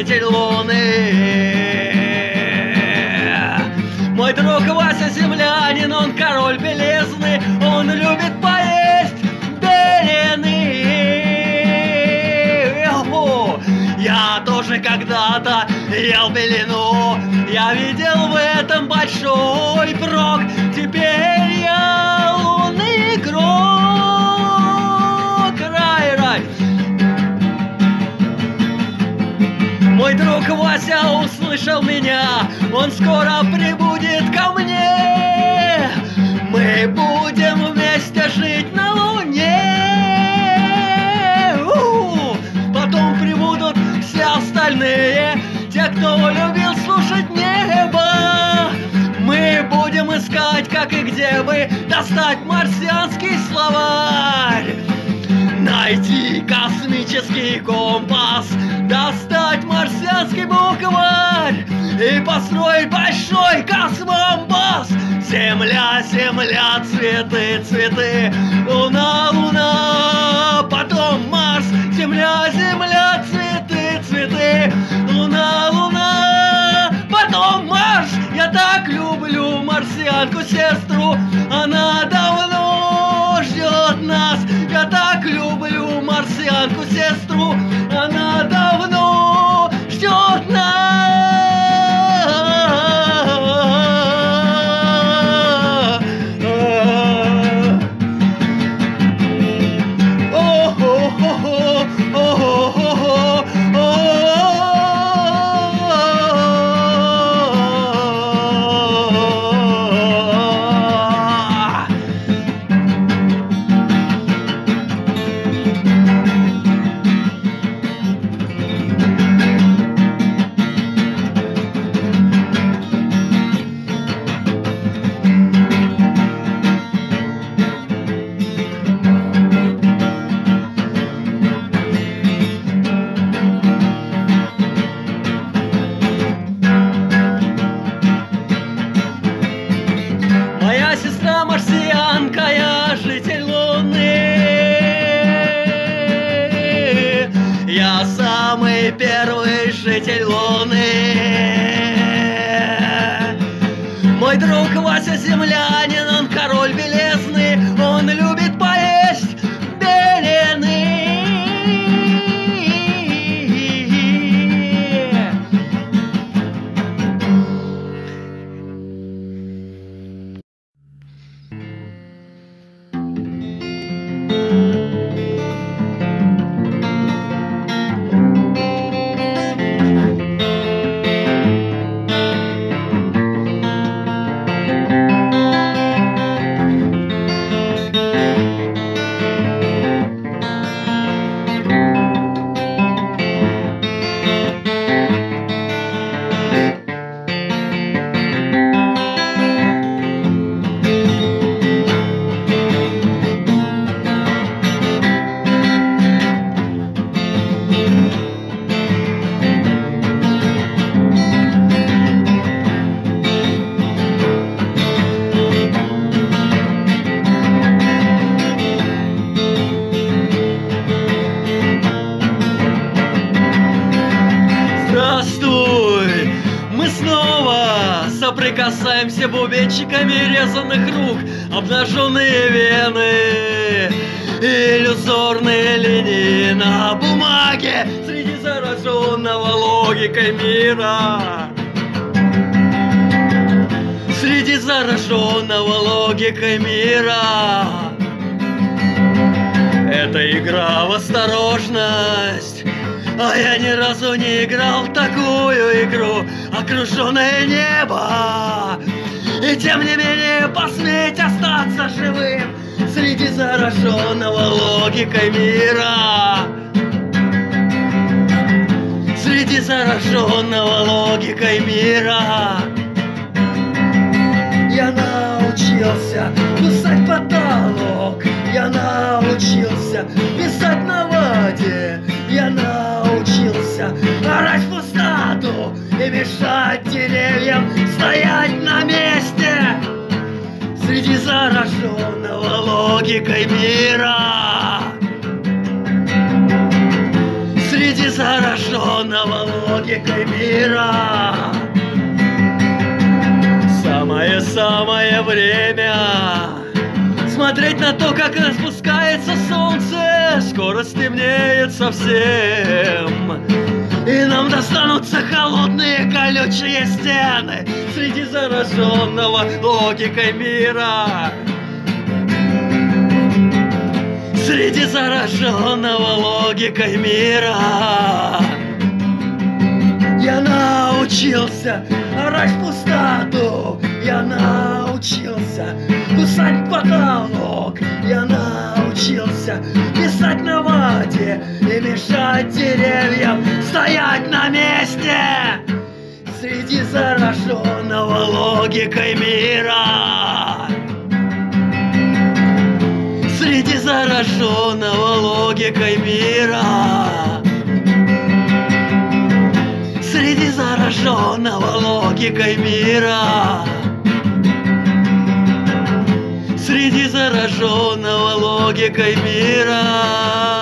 житель Луны. Мой друг Вася землянин, он король белизны, он любит поесть белины. Эху, Я тоже когда-то ел белину, я видел в этом большой прок. Теперь я лунный игрок. Мой друг Вася услышал меня, он скоро прибудет ко мне. Мы будем вместе жить на Луне. У-у-у. Потом прибудут все остальные, те, кто любил слушать небо. Мы будем искать, как и где бы, достать марсианский словарь. Найти космический компас, достать марсианский букварь и построить большой космобас. Земля, земля, цветы, цветы, луна, луна, потом Марс, земля, земля, цветы, цветы, луна, луна, потом Марс. Я так люблю марсианку сестру, она давно Я самый первый житель Луны. Мой друг Вася землянин, соприкасаемся бубенчиками резаных рук, обнаженные вены, иллюзорные линии на бумаге среди зараженного логикой мира. Среди зараженного логикой мира. Это игра в осторожность. А я ни разу не играл в такую игру Окруженное небо. И тем не менее посметь остаться живым Среди зараженного логикой мира. Среди зараженного логикой мира. Я научился кусать потолок. Я научился писать на воде Я научился орать пустоту И мешать деревьям стоять на месте. Среди зараженного логикой мира. Среди зараженного логикой мира. Самое-самое время Смотреть на то, как распускается солнце. Скоро стемнеет совсем. И нам достанутся холодные колючие стены Среди зараженного логикой мира. Среди зараженного логикой мира. Я научился орать в пустоту Я научился кусать потолок. Я научился писать на воде И мешать деревьям стоять на месте. Среди зараженного логикой мира. Среди зараженного логикой мира. Среди зараженного логикой мира Среди зараженного логикой мира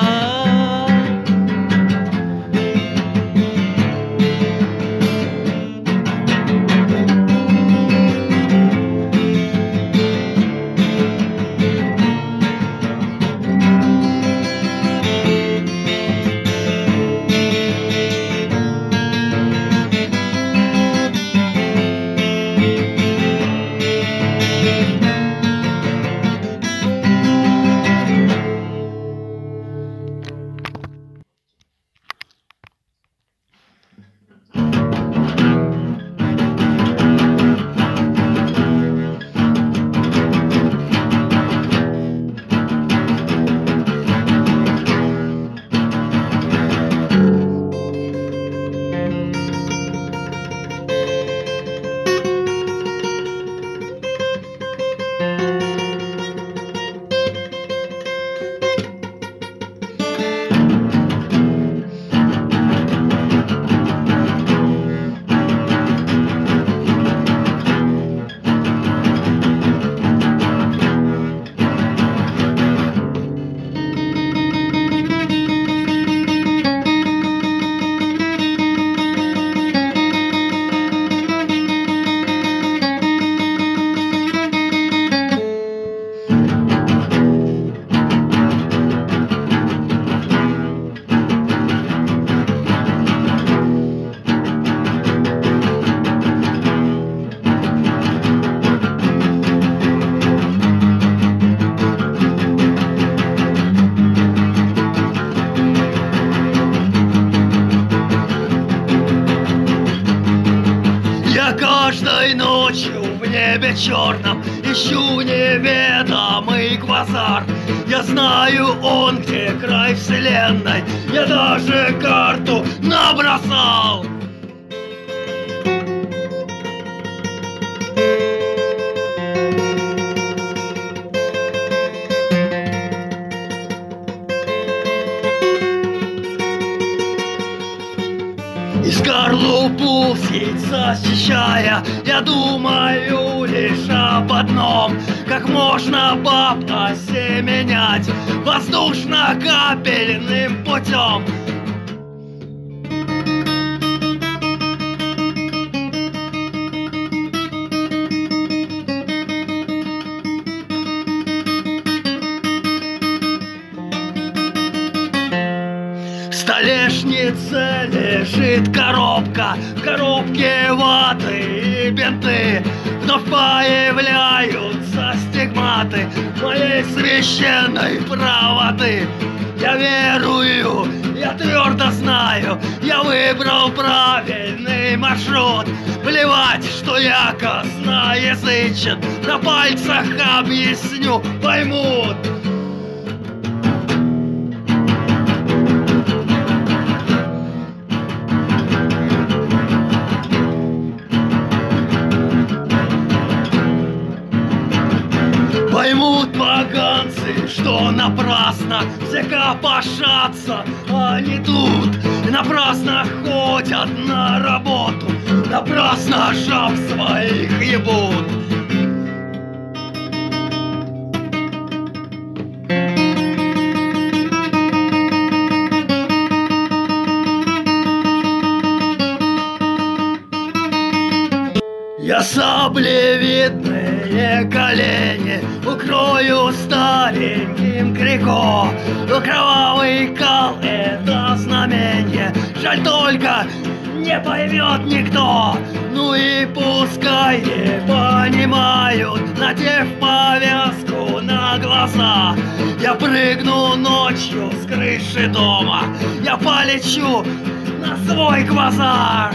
небе черном Ищу неведомый квазар. Я знаю он, где край вселенной Я даже карту набросал скорлупу с яйца счищая Я думаю лишь об одном. Как можно баб осеменять? Воздушно-капельным путем столешнице лежит коробка В коробке ваты и бинты. Вновь появляются стигматы Моей священной правоты. Я верую, я твердо знаю Я выбрал правильный маршрут. Плевать, что я косноязычен На пальцах объясню, поймут что напрасно все копошатся, они тут напрасно ходят на работу, напрасно жаб своих ебут. Я саблевидные колени Укрою стареньким крико Но кровавый кал — это знамение. Жаль только не поймет никто. Ну и пускай не понимают Надев повязку на глаза. Я прыгну ночью с крыши дома Я полечу на свой квазар